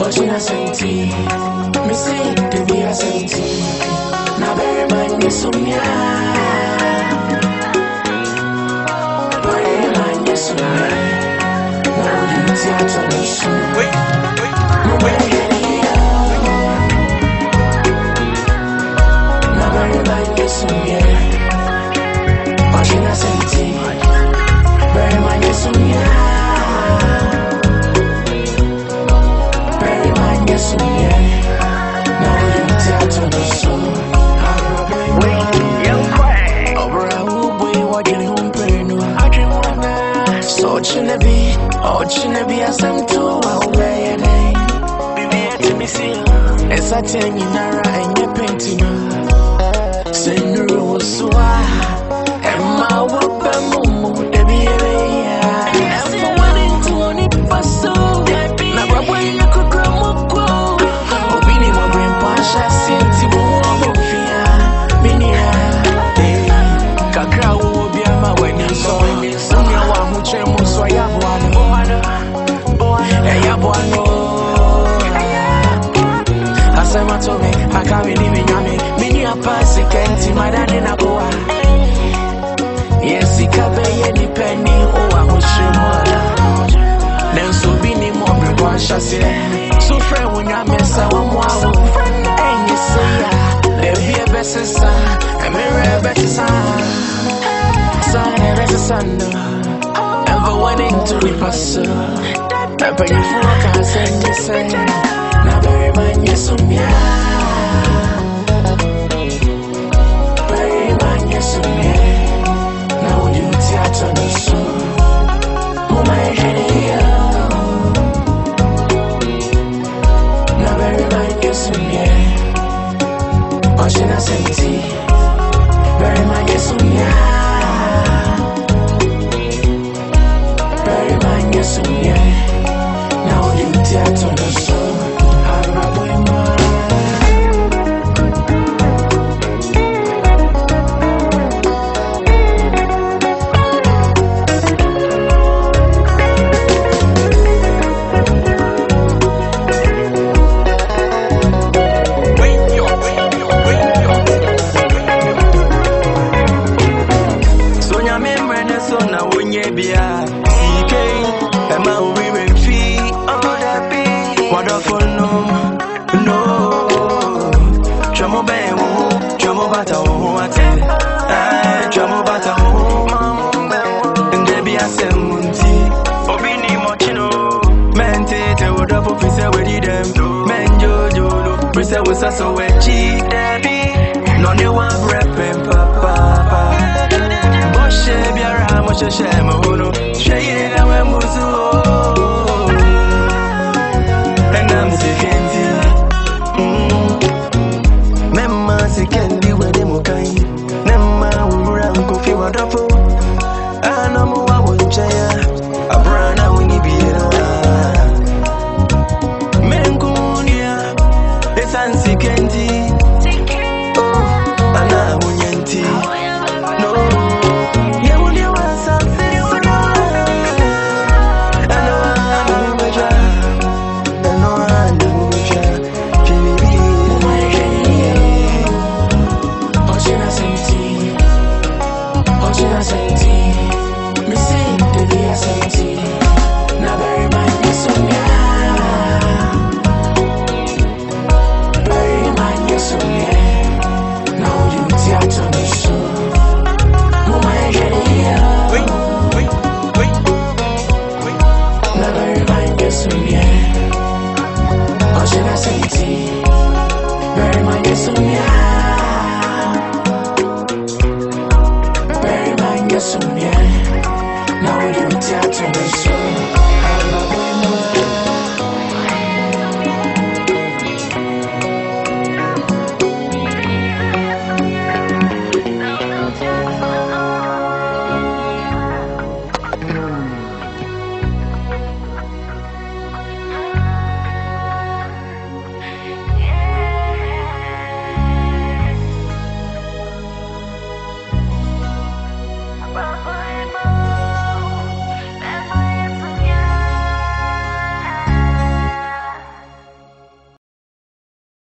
Hoje nasci em ti, me sinto. 你是。some two away and Essa tinha nara and your painting. Send the rose, why? Anasema to me, akami ni minyami. Mini hapa siketi madani na kuwa. yesi kabe ye ni peni uwa hushimura. Nensu bini mwomri kwa shasye. Sufre unyamesa wa mwawu. Enyi saya, lebiye besesa, emire besesa. sane besesa ndo. ever wanting to be pursued. Never you for a cousin, you say. so na onye bịa si ike ema orire mfi kwadọfọ nnu nnu chọmụba ewu chọmụbata ohụ atị eh, chọmụbata ohụ ndebi asem nti obi ni mọchino mente te tewodo bụ pise wedi dem. Menjojo lo pise wusa so wechi No ne wa. uchashaya maono shayire nawe muzuwo kana msekenzi mm. mema sekenzi city just